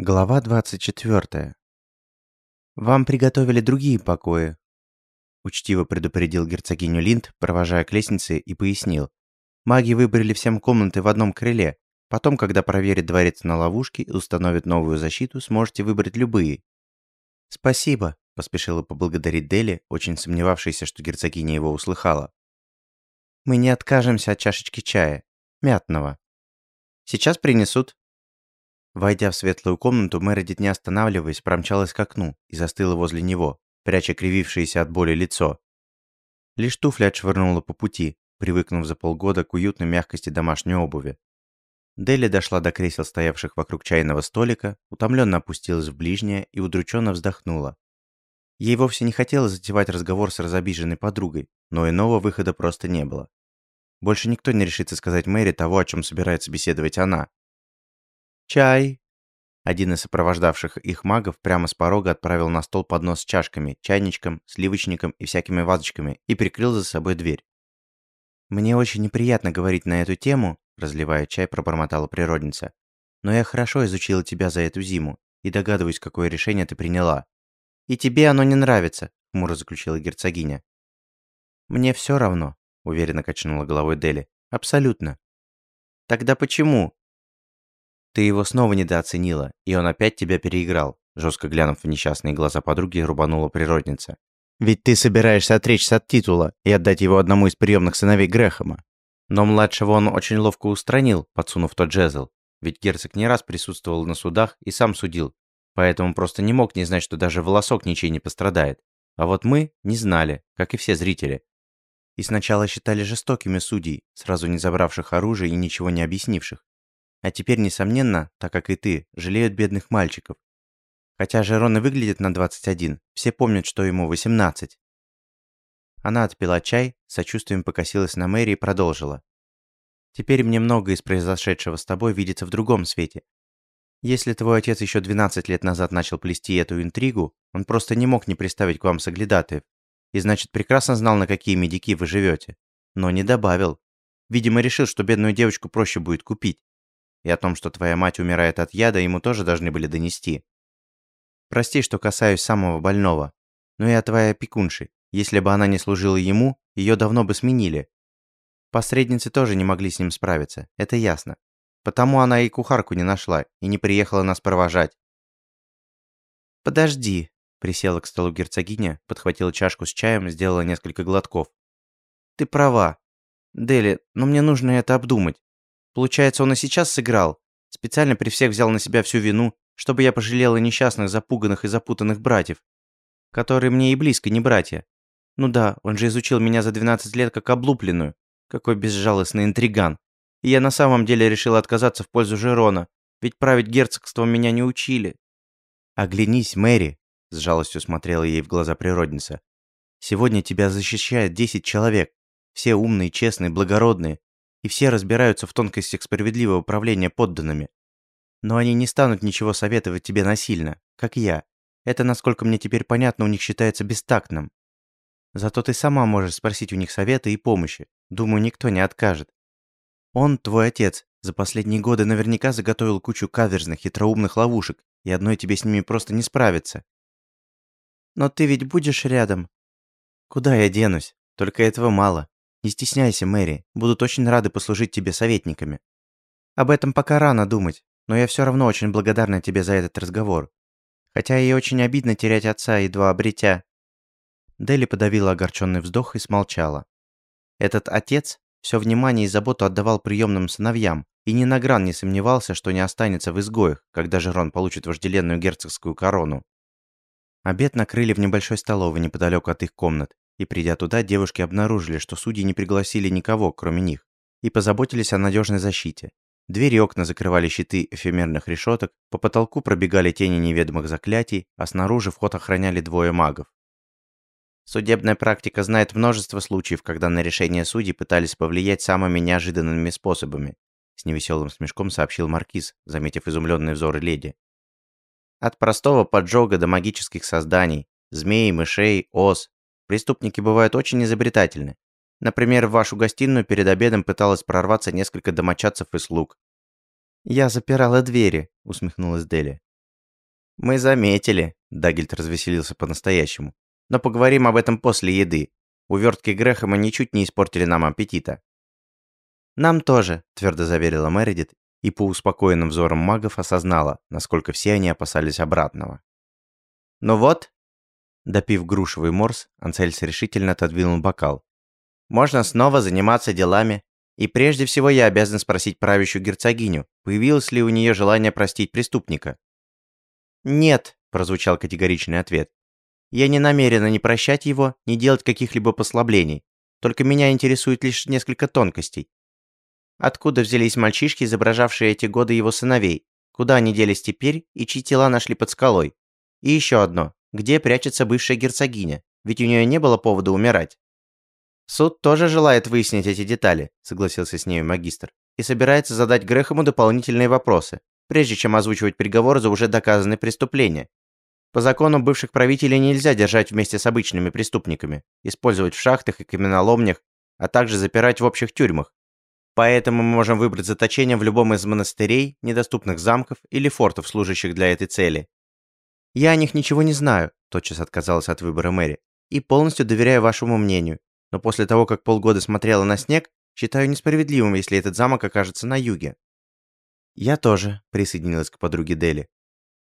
Глава 24. «Вам приготовили другие покои», – учтиво предупредил герцогиню Линд, провожая к лестнице, и пояснил. «Маги выбрали всем комнаты в одном крыле. Потом, когда проверят дворец на ловушки и установят новую защиту, сможете выбрать любые». «Спасибо», – поспешила поблагодарить Дели, очень сомневавшаяся, что герцогиня его услыхала. «Мы не откажемся от чашечки чая. Мятного. Сейчас принесут», Войдя в светлую комнату, Мередит, не останавливаясь, промчалась к окну и застыла возле него, пряча кривившееся от боли лицо. Лишь туфли отшвырнула по пути, привыкнув за полгода к уютной мягкости домашней обуви. Дели дошла до кресел, стоявших вокруг чайного столика, утомленно опустилась в ближнее и удрученно вздохнула. Ей вовсе не хотелось затевать разговор с разобиженной подругой, но иного выхода просто не было. Больше никто не решится сказать Мэри того, о чем собирается беседовать она, «Чай!» Один из сопровождавших их магов прямо с порога отправил на стол поднос с чашками, чайничком, сливочником и всякими вазочками и прикрыл за собой дверь. «Мне очень неприятно говорить на эту тему», разливая чай, пробормотала природница. «Но я хорошо изучила тебя за эту зиму и догадываюсь, какое решение ты приняла. И тебе оно не нравится», хмуро заключила герцогиня. «Мне все равно», уверенно качнула головой Дели. «Абсолютно». «Тогда почему?» Ты его снова недооценила, и он опять тебя переиграл», жестко глянув в несчастные глаза подруги, рубанула природница. «Ведь ты собираешься отречься от титула и отдать его одному из приемных сыновей Грэхэма. Но младшего он очень ловко устранил, подсунув тот жезл. Ведь герцог не раз присутствовал на судах и сам судил, поэтому просто не мог не знать, что даже волосок ничей не пострадает. А вот мы не знали, как и все зрители. И сначала считали жестокими судей, сразу не забравших оружие и ничего не объяснивших. А теперь, несомненно, так как и ты, жалеют бедных мальчиков. Хотя Жерон и выглядит на 21, все помнят, что ему 18. Она отпила чай, сочувствием покосилась на Мэри и продолжила. «Теперь мне многое из произошедшего с тобой видится в другом свете. Если твой отец еще 12 лет назад начал плести эту интригу, он просто не мог не приставить к вам соглядатаев. И значит, прекрасно знал, на какие медики вы живете. Но не добавил. Видимо, решил, что бедную девочку проще будет купить. И о том, что твоя мать умирает от яда, ему тоже должны были донести. Прости, что касаюсь самого больного. Но и о твоей. Если бы она не служила ему, ее давно бы сменили. Посредницы тоже не могли с ним справиться, это ясно. Потому она и кухарку не нашла, и не приехала нас провожать. «Подожди», — присела к столу герцогиня, подхватила чашку с чаем, сделала несколько глотков. «Ты права. Дели, но мне нужно это обдумать. Получается, он и сейчас сыграл. Специально при всех взял на себя всю вину, чтобы я пожалела несчастных, запуганных и запутанных братьев. Которые мне и близко не братья. Ну да, он же изучил меня за 12 лет как облупленную. Какой безжалостный интриган. И я на самом деле решил отказаться в пользу Жерона, ведь править герцогством меня не учили. «Оглянись, Мэри», — с жалостью смотрела ей в глаза природница. «Сегодня тебя защищает 10 человек. Все умные, честные, благородные и все разбираются в тонкостях справедливого управления подданными. Но они не станут ничего советовать тебе насильно, как я. Это, насколько мне теперь понятно, у них считается бестактным. Зато ты сама можешь спросить у них совета и помощи. Думаю, никто не откажет. Он, твой отец, за последние годы наверняка заготовил кучу каверзных, хитроумных ловушек, и одной тебе с ними просто не справиться. Но ты ведь будешь рядом. Куда я денусь? Только этого мало. Не стесняйся, Мэри, будут очень рады послужить тебе советниками. Об этом пока рано думать, но я все равно очень благодарна тебе за этот разговор. Хотя и очень обидно терять отца, едва обретя». Дели подавила огорченный вздох и смолчала. Этот отец все внимание и заботу отдавал приемным сыновьям и ни на гран не сомневался, что не останется в изгоях, когда Жерон получит вожделенную герцогскую корону. Обед накрыли в небольшой столовой неподалеку от их комнат, и придя туда, девушки обнаружили, что судьи не пригласили никого, кроме них, и позаботились о надежной защите. Двери и окна закрывали щиты эфемерных решеток, по потолку пробегали тени неведомых заклятий, а снаружи вход охраняли двое магов. Судебная практика знает множество случаев, когда на решение судей пытались повлиять самыми неожиданными способами, с невеселым смешком сообщил Маркиз, заметив изумленные взоры леди. От простого поджога до магических созданий, змей, мышей, ос, Преступники бывают очень изобретательны. Например, в вашу гостиную перед обедом пыталось прорваться несколько домочадцев и слуг. «Я запирала двери», — усмехнулась Дели. «Мы заметили», — Дагельт развеселился по-настоящему. «Но поговорим об этом после еды. Увертки Грэхэма ничуть не испортили нам аппетита». «Нам тоже», — твердо заверила Мередит, и по успокоенным взорам магов осознала, насколько все они опасались обратного. «Ну вот», допив грушевый морс, Анцельс решительно отодвинул бокал. «Можно снова заниматься делами. И прежде всего я обязан спросить правящую герцогиню, появилось ли у нее желание простить преступника». «Нет», – прозвучал категоричный ответ. «Я не намерена ни прощать его, ни делать каких-либо послаблений. Только меня интересует лишь несколько тонкостей. Откуда взялись мальчишки, изображавшие эти годы его сыновей? Куда они делись теперь и чьи тела нашли под скалой? И еще одно. Где прячется бывшая герцогиня? Ведь у нее не было повода умирать. Суд тоже желает выяснить эти детали, согласился с ней магистр, и собирается задать Грехому дополнительные вопросы, прежде чем озвучивать приговор за уже доказанные преступления. По закону бывших правителей нельзя держать вместе с обычными преступниками, использовать в шахтах и каменоломнях, а также запирать в общих тюрьмах. Поэтому мы можем выбрать заточение в любом из монастырей, недоступных замков или фортов, служащих для этой цели. Я о них ничего не знаю, тотчас отказалась от выбора Мэри, и полностью доверяю вашему мнению. Но после того, как полгода смотрела на снег, считаю несправедливым, если этот замок окажется на юге. Я тоже, присоединилась к подруге Дели.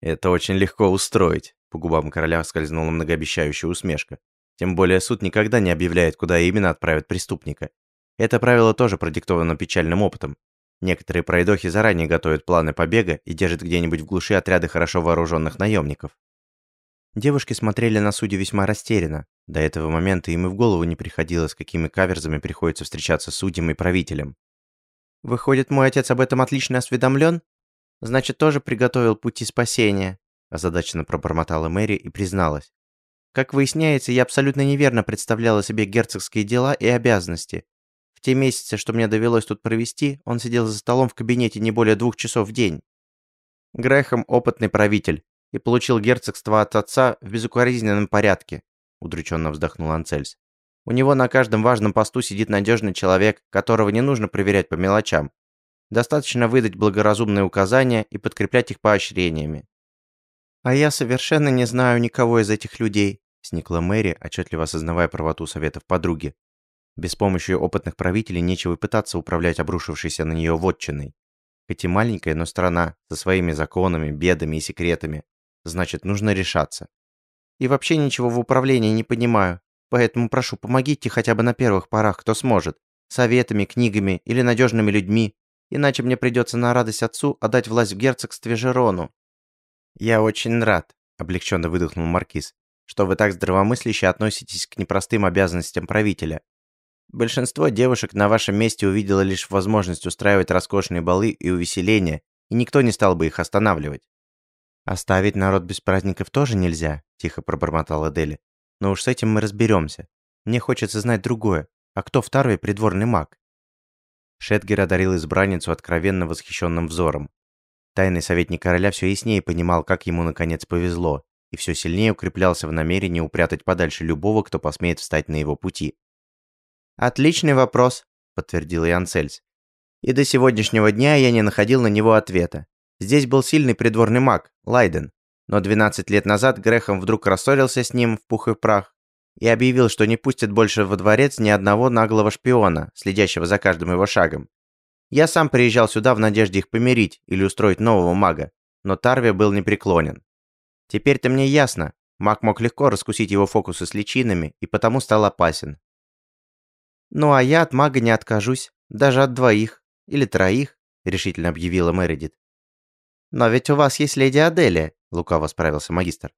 Это очень легко устроить, по губам короля скользнула многообещающая усмешка. Тем более суд никогда не объявляет, куда именно отправят преступника. Это правило тоже продиктовано печальным опытом. Некоторые пройдохи заранее готовят планы побега и держат где-нибудь в глуши отряды хорошо вооруженных наемников. Девушки смотрели на судью весьма растерянно. До этого момента им и в голову не приходило, с какими каверзами приходится встречаться судьям и правителем. «Выходит, мой отец об этом отлично осведомлен? Значит, тоже приготовил пути спасения», озадаченно пробормотала Мэри и призналась. «Как выясняется, я абсолютно неверно представляла себе герцогские дела и обязанности. В те месяцы, что мне довелось тут провести, он сидел за столом в кабинете не более двух часов в день. Грэхэм – опытный правитель и получил герцогство от отца в безукоризненном порядке, удрученно вздохнул Анцельс. У него на каждом важном посту сидит надежный человек, которого не нужно проверять по мелочам. Достаточно выдать благоразумные указания и подкреплять их поощрениями. «А я совершенно не знаю никого из этих людей», – сникла Мэри, отчетливо осознавая правоту советов подруги. Без помощи опытных правителей нечего пытаться управлять обрушившейся на нее вотчиной. Хоть и маленькая, но страна, со своими законами, бедами и секретами. Значит, нужно решаться. И вообще ничего в управлении не понимаю. Поэтому прошу, помогите хотя бы на первых порах, кто сможет. Советами, книгами или надежными людьми. Иначе мне придется на радость отцу отдать власть в герцогстве Жерону. Я очень рад, облегченно выдохнул Маркиз, что вы так здравомысляще относитесь к непростым обязанностям правителя. Большинство девушек на вашем месте увидело лишь возможность устраивать роскошные балы и увеселения, и никто не стал бы их останавливать. «Оставить народ без праздников тоже нельзя», – тихо пробормотала Дели. «Но уж с этим мы разберемся. Мне хочется знать другое. А кто второй придворный маг?» Шетгер одарил избранницу откровенно восхищенным взором. Тайный советник короля все яснее понимал, как ему наконец повезло, и все сильнее укреплялся в намерении упрятать подальше любого, кто посмеет встать на его пути. «Отличный вопрос», — подтвердил Ян Цельс. «И до сегодняшнего дня я не находил на него ответа. Здесь был сильный придворный маг, Лайден, но 12 лет назад Грехом вдруг рассорился с ним в пух и прах и объявил, что не пустит больше во дворец ни одного наглого шпиона, следящего за каждым его шагом. Я сам приезжал сюда в надежде их помирить или устроить нового мага, но Тарви был непреклонен. Теперь-то мне ясно, маг мог легко раскусить его фокусы с личинами и потому стал опасен. «Ну а я от мага не откажусь, даже от двоих или троих», — решительно объявила Мередит. «Но ведь у вас есть леди Аделия», — лукаво справился магистр.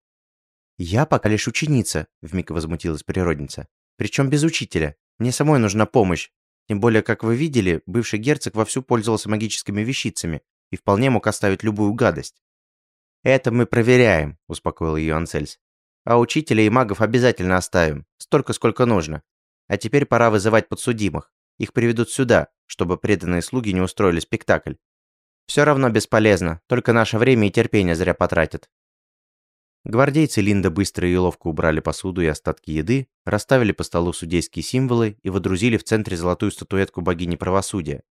«Я пока лишь ученица», — вмиг возмутилась природница. «Причем без учителя. Мне самой нужна помощь. Тем более, как вы видели, бывший герцог вовсю пользовался магическими вещицами и вполне мог оставить любую гадость». «Это мы проверяем», — успокоил ее Анцельс. «А учителя и магов обязательно оставим. Столько, сколько нужно. А теперь пора вызывать подсудимых. Их приведут сюда, чтобы преданные слуги не устроили спектакль. Все равно бесполезно, только наше время и терпение зря потратят. Гвардейцы Линда быстро и ловко убрали посуду и остатки еды, расставили по столу судейские символы и водрузили в центре золотую статуэтку богини правосудия.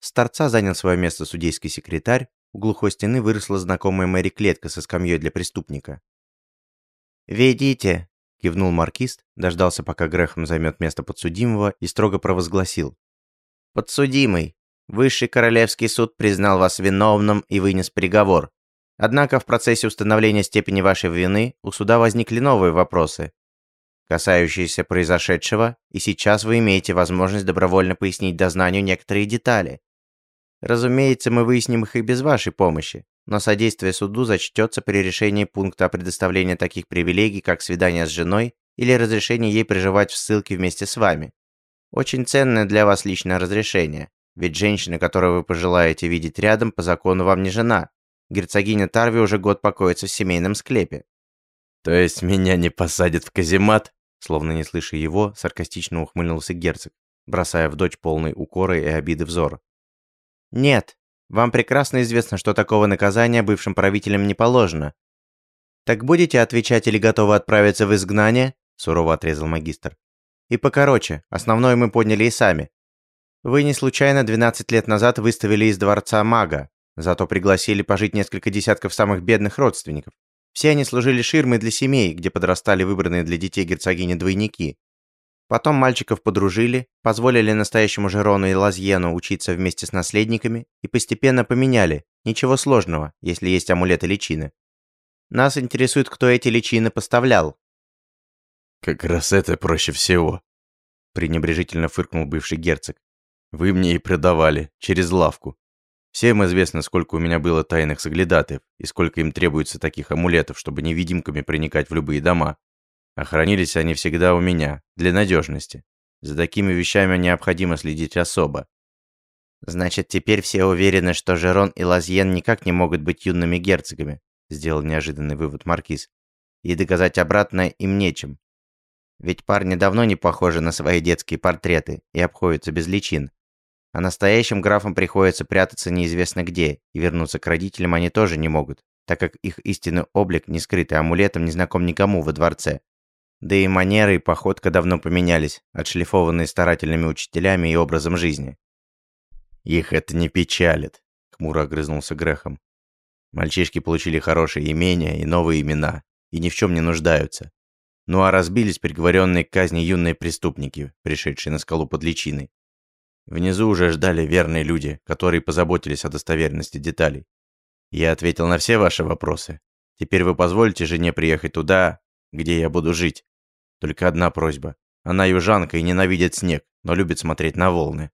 С торца занял свое место судейский секретарь, у глухой стены выросла знакомая Мэри клетка со скамьей для преступника. «Ведите!» – кивнул маркист, дождался, пока Грехом займет место подсудимого и строго провозгласил. «Подсудимый, Высший Королевский суд признал вас виновным и вынес приговор. Однако в процессе установления степени вашей вины у суда возникли новые вопросы, касающиеся произошедшего, и сейчас вы имеете возможность добровольно пояснить дознанию некоторые детали. Разумеется, мы выясним их и без вашей помощи, но содействие суду зачтется при решении пункта о предоставлении таких привилегий, как свидание с женой или разрешение ей проживать в ссылке вместе с вами. Очень ценное для вас личное разрешение, ведь женщина, которую вы пожелаете видеть рядом, по закону вам не жена. Герцогиня Тарви уже год покоится в семейном склепе. То есть меня не посадят в каземат? Словно не слыша его, саркастично ухмыльнулся герцог, бросая в дочь полный укора и обиды взор. «Нет, вам прекрасно известно, что такого наказания бывшим правителям не положено. Так будете отвечать или готовы отправиться в изгнание?» сурово отрезал магистр. «И покороче, основное мы поняли и сами. Вы не случайно 12 лет назад выставили из дворца мага, зато пригласили пожить несколько десятков самых бедных родственников. Все они служили ширмой для семей, где подрастали выбранные для детей герцогини двойники. Потом мальчиков подружили, позволили настоящему Жерону и Лазьену учиться вместе с наследниками и постепенно поменяли. Ничего сложного, если есть амулеты личины. Нас интересует, кто эти личины поставлял. «Как раз это проще всего», – пренебрежительно фыркнул бывший герцог. «Вы мне и продавали, через лавку. Всем известно, сколько у меня было тайных соглядатаев и сколько им требуется таких амулетов, чтобы невидимками проникать в любые дома. Охранились они всегда у меня, для надежности. За такими вещами необходимо следить особо. Значит, теперь все уверены, что Жерон и Лазьен никак не могут быть юными герцогами, сделал неожиданный вывод маркиз. И доказать обратное им нечем. Ведь парни давно не похожи на свои детские портреты и обходятся без личин. А настоящим графам приходится прятаться неизвестно где, и вернуться к родителям они тоже не могут, так как их истинный облик, не скрытый амулетом, не знаком никому во дворце. Да и манеры и походка давно поменялись, отшлифованные старательными учителями и образом жизни. «Их это не печалит», — хмуро огрызнулся Грехом. «Мальчишки получили хорошие имения и новые имена, и ни в чем не нуждаются. Ну а разбились приговоренные к казни юные преступники, пришедшие на скалу под личиной. Внизу уже ждали верные люди, которые позаботились о достоверности деталей. Я ответил на все ваши вопросы. Теперь вы позволите жене приехать туда, где я буду жить. Только одна просьба. Она южанка и ненавидит снег, но любит смотреть на волны.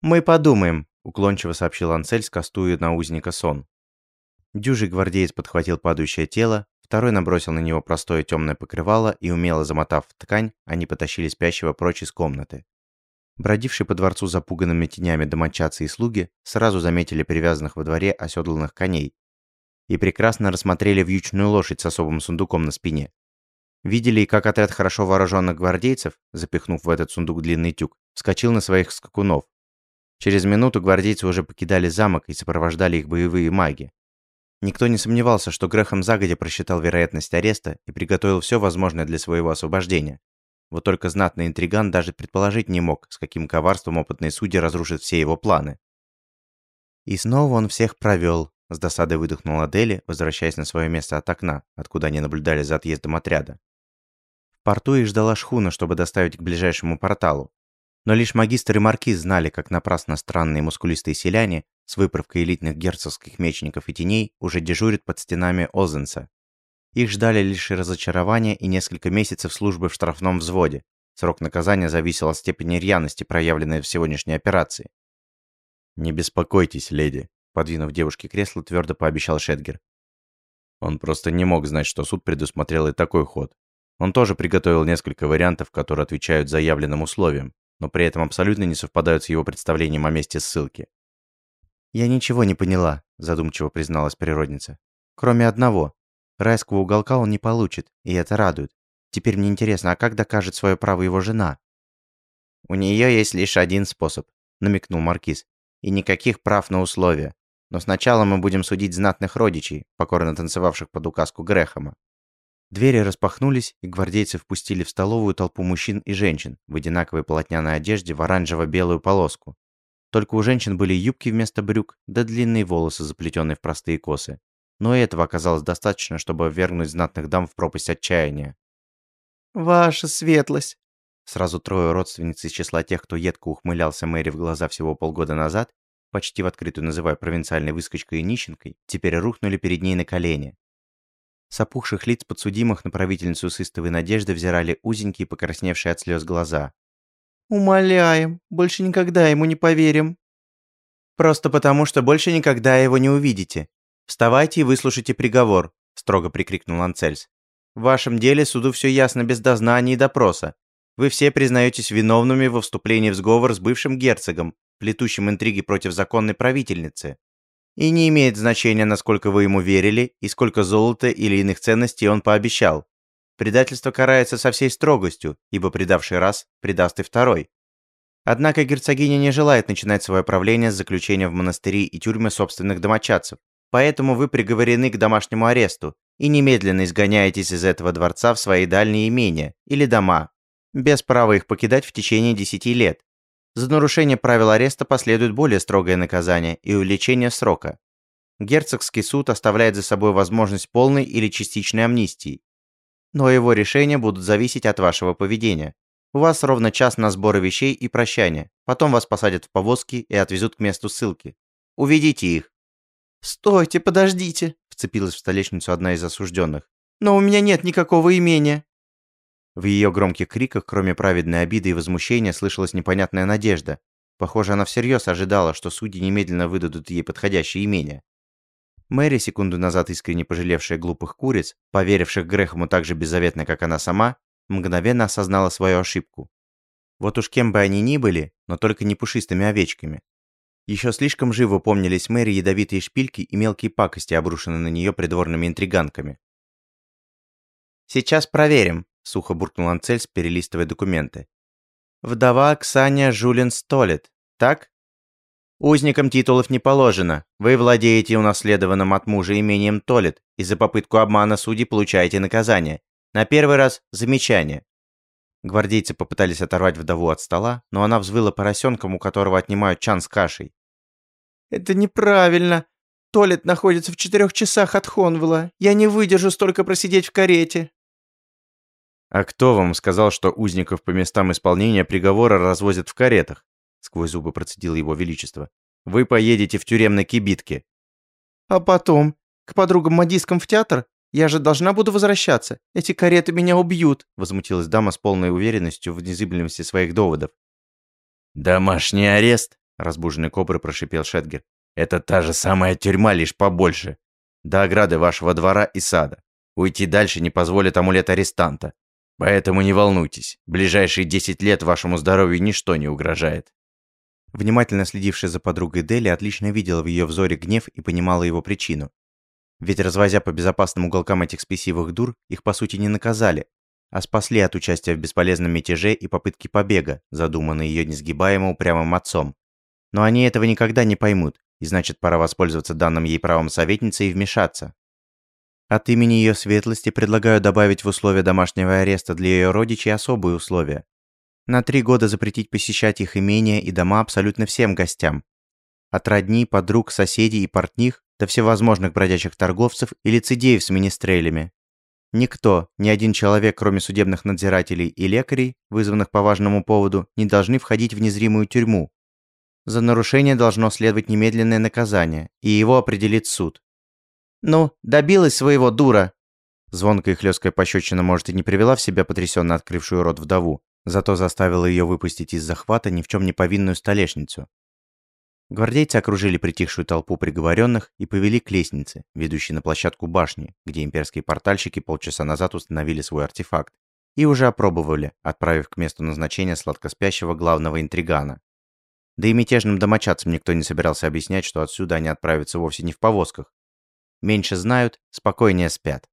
«Мы подумаем», — уклончиво сообщил Ансель, скастуя на узника сон. Дюжий гвардеец подхватил падающее тело, второй набросил на него простое темное покрывало и, умело замотав в ткань, они потащили спящего прочь из комнаты. Бродившие по дворцу запуганными тенями домочадцы и слуги сразу заметили привязанных во дворе оседланных коней и прекрасно рассмотрели вьючную лошадь с особым сундуком на спине. Видели как отряд хорошо вооруженных гвардейцев, запихнув в этот сундук длинный тюк, вскочил на своих скакунов. Через минуту гвардейцы уже покидали замок и сопровождали их боевые маги. Никто не сомневался, что Грехом загодя просчитал вероятность ареста и приготовил все возможное для своего освобождения. Вот только знатный интриган даже предположить не мог, с каким коварством опытные судьи разрушат все его планы. И снова он всех провел, с досадой выдохнула Дели, возвращаясь на свое место от окна, откуда они наблюдали за отъездом отряда. Порту их ждала шхуна, чтобы доставить к ближайшему порталу. Но лишь магистр и маркиз знали, как напрасно странные мускулистые селяне с выправкой элитных герцогских мечников и теней уже дежурят под стенами Озенса, их ждали лишь разочарования и несколько месяцев службы в штрафном взводе. Срок наказания зависел от степени рьяности, проявленной в сегодняшней операции. «Не беспокойтесь, леди», – подвинув девушке кресло, твердо пообещал Шедгер. Он просто не мог знать, что суд предусмотрел и такой ход. Он тоже приготовил несколько вариантов, которые отвечают заявленным условиям, но при этом абсолютно не совпадают с его представлением о месте ссылки. «Я ничего не поняла», – задумчиво призналась природница. «Кроме одного. Райского уголка он не получит, и это радует. Теперь мне интересно, а как докажет свое право его жена? У нее есть лишь один способ, намекнул маркиз. И никаких прав на условия. Но сначала мы будем судить знатных родичей, покорно танцевавших под указку Грехома. Двери распахнулись, и гвардейцы впустили в столовую толпу мужчин и женщин в одинаковой полотняной одежде в оранжево-белую полоску. Только у женщин были юбки вместо брюк, да длинные волосы, заплетенные в простые косы. Но и этого оказалось достаточно, чтобы ввергнуть знатных дам в пропасть отчаяния. «Ваша светлость!» Сразу трое родственниц из числа тех, кто едко ухмылялся Мэри в глаза всего полгода назад, почти в открытую называя провинциальной выскочкой и нищенкой, теперь рухнули перед ней на колени. С опухших лиц подсудимых на правительницу с истовой надежды взирали узенькие, покрасневшие от слез глаза. «Умоляем, больше никогда ему не поверим». «Просто потому, что больше никогда его не увидите. Вставайте и выслушайте приговор», – строго прикрикнул Анцельс. «В вашем деле суду все ясно без дознания и допроса. Вы все признаетесь виновными во вступлении в сговор с бывшим герцогом, плетущим интриги против законной правительницы. И не имеет значения, насколько вы ему верили и сколько золота или иных ценностей он пообещал. Предательство карается со всей строгостью, ибо предавший раз, предаст и второй. Однако герцогиня не желает начинать свое правление с заключения в монастыри и тюрьмы собственных домочадцев, поэтому вы приговорены к домашнему аресту и немедленно изгоняетесь из этого дворца в свои дальние имения или дома, без права их покидать в течение 10 лет. За нарушение правил ареста последует более строгое наказание и увеличение срока. Герцогский суд оставляет за собой возможность полной или частичной амнистии. Но его решения будут зависеть от вашего поведения. У вас ровно час на сборы вещей и прощание. Потом вас посадят в повозки и отвезут к месту ссылки. Уведите их. «Стойте, подождите!» – вцепилась в столешницу одна из осужденных. «Но у меня нет никакого имения!» В ее громких криках, кроме праведной обиды и возмущения, слышалась непонятная надежда. Похоже, она всерьез ожидала, что судьи немедленно выдадут ей подходящее имение. Мэри, секунду назад искренне пожалевшая глупых куриц, поверивших Грехому так же беззаветно, как она сама, мгновенно осознала свою ошибку. Вот уж кем бы они ни были, но только не пушистыми овечками. Еще слишком живо помнились Мэри ядовитые шпильки и мелкие пакости, обрушенные на нее придворными интриганками. «Сейчас проверим», сухо буркнул Анцельс, перелистывая документы. «Вдова Оксания Жулин Столет, так?» «Узникам титулов не положено. Вы владеете унаследованным от мужа имением Толет, и за попытку обмана судей получаете наказание. На первый раз – замечание». Гвардейцы попытались оторвать вдову от стола, но она взвыла поросенком, у которого отнимают чан с кашей. «Это неправильно. Толет находится в четырех часах от Хонвелла. Я не выдержу столько просидеть в карете». «А кто вам сказал, что узников по местам исполнения приговора развозят в каретах?» Сквозь зубы процедило его величество. «Вы поедете в тюремной кибитке». «А потом? К подругам-модисткам в театр? Я же должна буду возвращаться. Эти кареты меня убьют», возмутилась дама с полной уверенностью в незыблемости своих доводов. «Домашний арест?» разбуженный кобры прошипел Шетгер. «Это та же самая тюрьма, лишь побольше. До ограды вашего двора и сада. Уйти дальше не позволит амулет арестанта. Поэтому не волнуйтесь, ближайшие 10 лет вашему здоровью ничто не угрожает. Внимательно следившая за подругой Дели отлично видела в ее взоре гнев и понимала его причину. Ведь развозя по безопасным уголкам этих спесивых дур, их по сути не наказали, а спасли от участия в бесполезном мятеже и попытке побега, задуманной ее несгибаемо упрямым отцом. Но они этого никогда не поймут, и значит пора воспользоваться данным ей правом советницы и вмешаться. От имени ее светлости предлагаю добавить в условия домашнего ареста для ее родичей особые условия. На три года запретить посещать их имения и дома абсолютно всем гостям. От родни, подруг, соседей и портних до всевозможных бродячих торговцев и лицедеев с министрелями. Никто, ни один человек, кроме судебных надзирателей и лекарей, вызванных по важному поводу, не должны входить в незримую тюрьму. За нарушение должно следовать немедленное наказание, и его определит суд. «Ну, добилась своего, дура!» Звонкая и хлесткая пощечина, может, и не привела в себя потрясенно открывшую рот вдову, зато заставила ее выпустить из захвата ни в чем не повинную столешницу. Гвардейцы окружили притихшую толпу приговоренных и повели к лестнице, ведущей на площадку башни, где имперские портальщики полчаса назад установили свой артефакт, и уже опробовали, отправив к месту назначения сладкоспящего главного интригана. Да и мятежным домочадцам никто не собирался объяснять, что отсюда они отправятся вовсе не в повозках, Меньше знают, спокойнее спят.